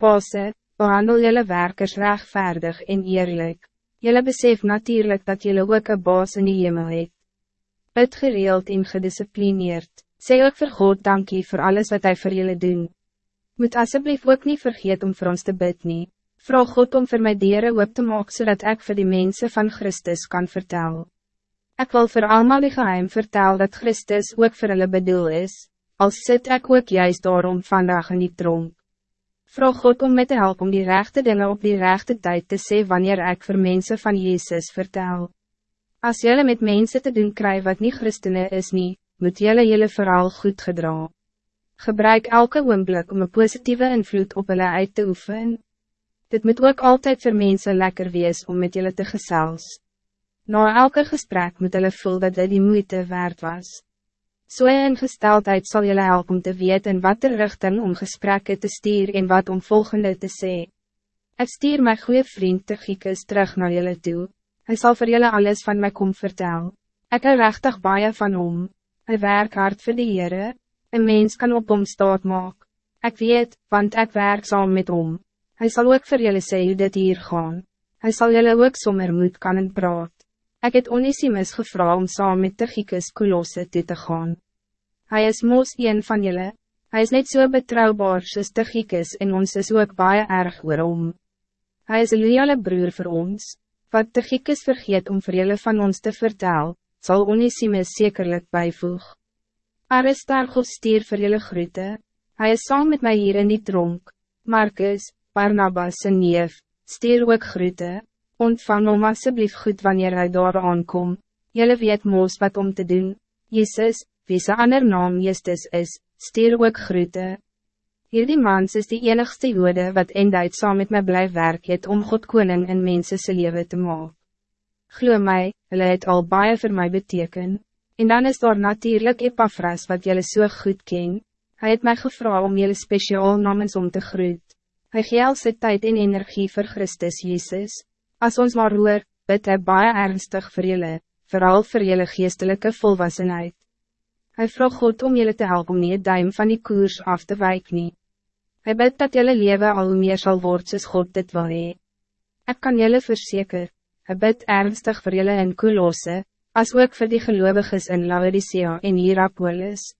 Paase, behandel jelle werkers rechtvaardig en eerlijk. Jelle besef natuurlijk dat jelle ook een baas in die hemel het. Uitgereeld en gedisciplineerd, sê ook vir God dankie voor alles wat hij voor jullie doen. Moet alsjeblieft ook niet vergeet om voor ons te bid nie. Vraag God om voor mij dieren op te maken zodat ik voor die mensen van Christus kan vertellen. Ik wil voor allemaal die geheim vertellen dat Christus ook voor hulle bedoel is, als zit ik ook juist daarom vandaag in die tronk. Vraag God om met te helpen om die rechte dingen op die rechte tijd te zeggen wanneer ik voor mensen van Jezus vertel. Als jullie met mensen te doen krijgen wat niet christenen is niet, moet jullie jullie vooral goed gedra. Gebruik elke oomblik om een positieve invloed op hulle uit te oefenen. Dit moet ook altijd voor mensen lekker wees om met jullie te gezels. Na elke gesprek moet hulle voel dat dit die moeite waard was. So in gesteldheid sal jullie helpen om te weten wat er richting om gesprekken te stuur en wat om volgende te sê. Ek stuur my goede vriend Tychicus terug naar jullie toe. Hij zal voor jullie alles van mij kom vertel. Ek is rechtig baie van hom. Hy werk hard vir die Heere. Een mens kan op hom staat maak. Ek weet, want ik werk saam met hom. Hij zal ook voor jullie sê hoe dit hier gaan. Hij zal jullie ook sommer moed kan praat. Ik het Onesimus gevra om saam met Tychicus Kolosse toe te gaan. Hij is moos een van jullie. Hij is net zo so betrouwbaar soos Tychicus en ons is ook baie erg om. Hij is een loyale broer voor ons. Wat Tychicus vergeet om voor jullie van ons te vertellen, zal Onesimus zekerlijk bijvoeg. Aristarchus stier voor jullie groeten. Hij is saam met mij hier in die tronk. Marcus, Barnabas en neef, stier ook groeten. Ontvang hom asseblief goed wanneer hij daar aankom. Jullie weet moos wat om te doen. Jezus, wie zijn ander naam Justus is, stier ook groeten. Hierdie mans is die enigste jode wat in Duits saam met my blijf werk het om God koning en mense se leven te maken. Glo my, hulle het al baie vir my beteken. En dan is daar natuurlijk Epaphras wat jullie so goed ken. Hij het mij gevraagd om jullie speciaal namens om te groet. Hij geel sy tijd en energie voor Christus Jezus. Als ons maar roer, bid hy baie ernstig vir julle, vooral vir julle geestelike volwassenheid. Hij vroeg God om jullie te helpen om nie een duim van die koers af te wijken. Hy bid dat jullie leven al meer zal worden soos God dit wil hee. Ek kan jullie verzeker, hy bid ernstig vir jullie in Kolosse, als ook voor die gelovigen in Laodicea en Hierapolis.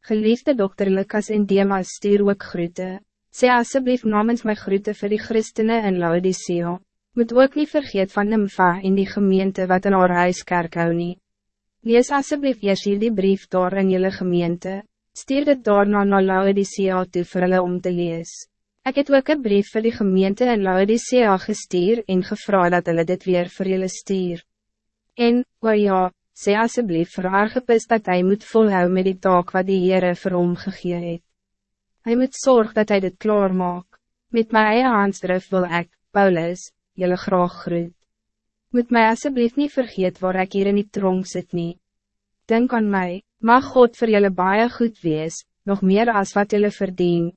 Geliefde dokter Lucas en Demas stuur ook groete, sê asseblief namens my groete vir die christenen in Laodicea, moet ook niet vergeet van Nympha in die gemeente wat in haar huis kerk hou nie. Lees asseblief eers hier die brief daar in jullie gemeente, stuur dit daarna na Laodicea toe vir hulle om te lees. Ik het ook een brief voor die gemeente in Laodicea gestuur en gevra dat hulle dit weer voor jullie stuur. En, o ja, sê asseblief vir Argepis dat hij moet volhou met die taak wat die Heere vir hom gegee het. Hy moet zorg dat hij dit klaar maak. Met my eie handsdrif wil ik, Paulus, jullie graag groet. Moet mij alsjeblieft niet vergeet waar ik hier in die tronk zit nie. Denk aan mij, mag God voor jullie baie goed wees, nog meer als wat jullie verdien.